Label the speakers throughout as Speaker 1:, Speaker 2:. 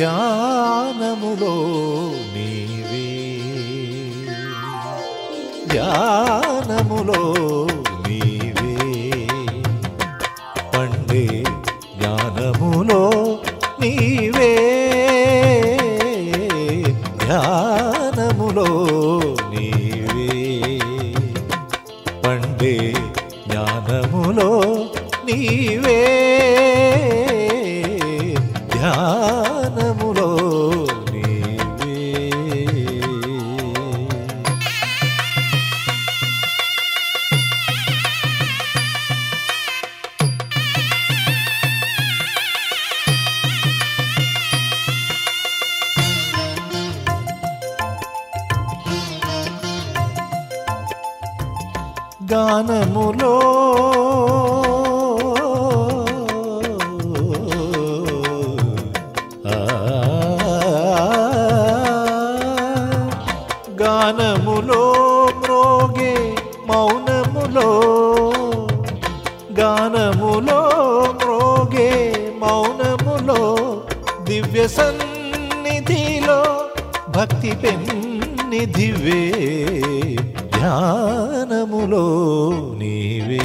Speaker 1: ధ్యానములో నీవే. ధ్యానములో నీవే. పండే జ్ఞానములో నీవే. ధ్యానములో నీవే. పండే జ్ఞానములో నీవే. గానములో. గానములో మ్రోగే మౌనములో. గానములో మ్రోగే మౌనములో. దివ్య సన్నిధిలో భక్తి పెన్నిధివే ధ్యానములో నీవే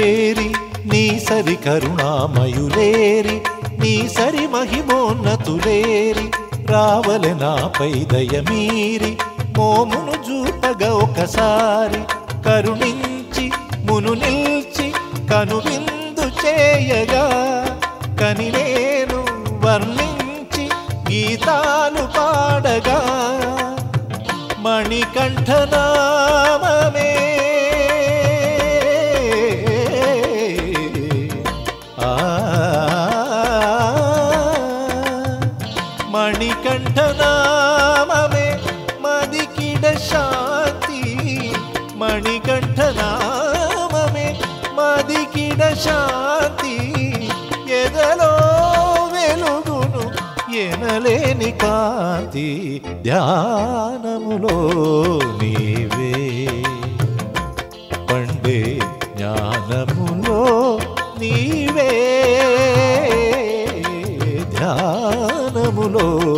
Speaker 1: చేరి నీ సరి కరుణామయులేరి నీ సరి మహిమోన్నతులేరి రావలె నాపై దయమీరి మోమును చూపగా ఒకసారి కరుణించి మును నిల్చి కనువిందు చేయగా కని నేను వర్ణించి గీతాలు పాడగా మణికంఠనా మణికంఠనామే మదికిడ శాంతి మణికంఠనామే మదికిడ శాంతి ఎదలో వెలుగును ఎనలేని కాంతి ధ్యానములో నీవే लो